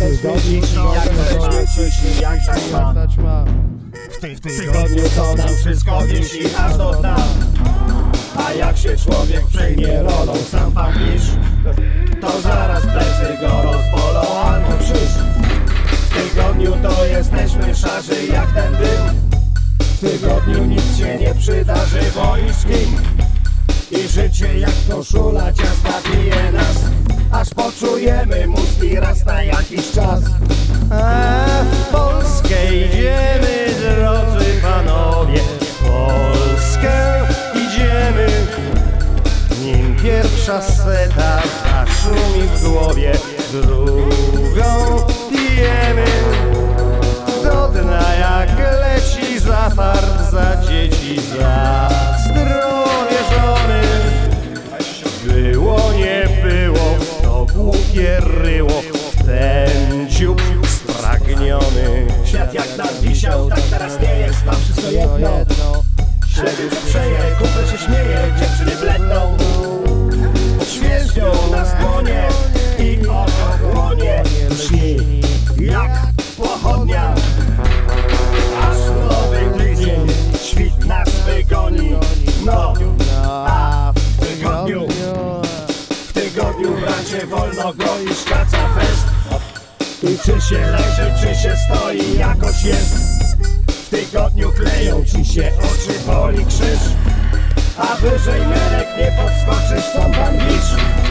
ciśni jak jesteśmy ciśni jak taćma W tych tygodniu to nam wszystko wisi aż do dna A jak się człowiek przejmie rolą sam pan To zaraz plecy go rozbolą albo krzyż W tygodniu to jesteśmy szarzy jak ten dym. W tygodniu nic się nie przydarzy, bo i I życie jak koszula ciasta bije nas Aż poczujemy mózg i raz na jakiś czas A w Polskę idziemy, drodzy panowie, w Polskę idziemy. Nim pierwsza seta zaszumi w głowie, drugą pijemy. Do dna jak leci głupie ryło, ten dziób spragniony. Świat jak nam wisiał, tak teraz nie jest. Wszystko jedno. Śledził sprzeje, kupę się śmieje. Dziewczyny bledną. Świeżbią na skłonie I oko chłonie Lśni jak bracie wolno goisz kaca fest. I czy się leży, czy się stoi, jakoś jest. W tygodniu kleją ci się oczy, boli krzyż. A wyżej nerek nie podskoczysz, pan wisz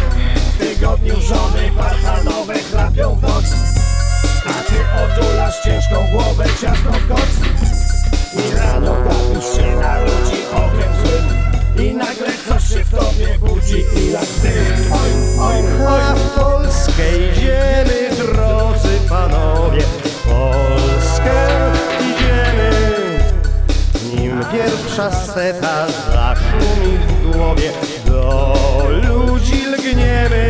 pierwsza seta zaszumi w głowie, do ludzi lgniemy.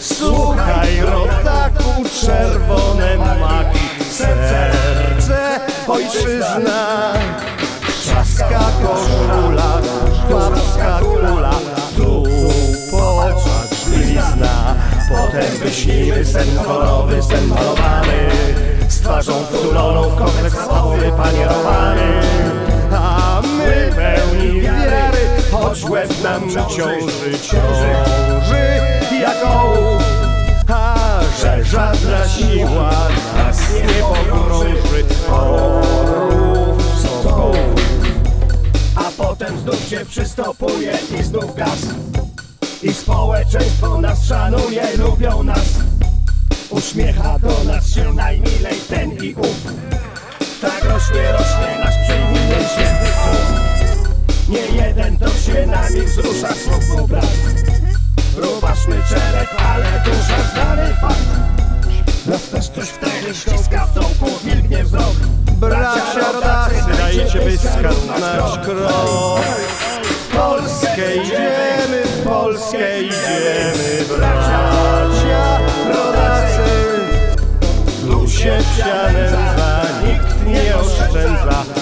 Słuchaj, rodaku, czerwone maki, serce, ojczyzna. Trzaska koszula, babska kula, tu popatrz blizna. Potem wyśnijmy sen kolorowy, sen malowany, z twarzą wtuloną w kompleks stałowy panierowany. Nam ciąży, ciąży jak ołów. A że żadna siła nas nie pogrąży, orłów sokołów. A potem znów się przystopuje i znów gaz I społeczeństwo nas szanuje, lubią nas Uśmiecha do nas się najmilej ten i ów Tak rośnie, rośnie nasz przejminy święty Nie jeden to się nasz krok. Polskę idziemy, w Polskę idziemy, bracia rodacy. Tu się psia nędza, nikt nie oszczędza.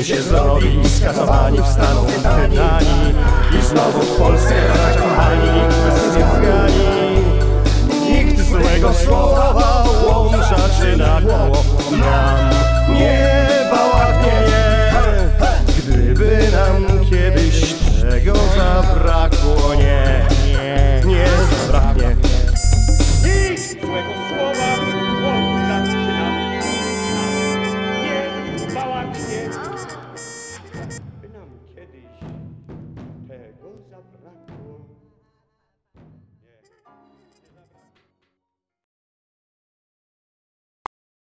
Czym się zrobi? Skazowani wstaną pytani I znowu w Polsce zakochani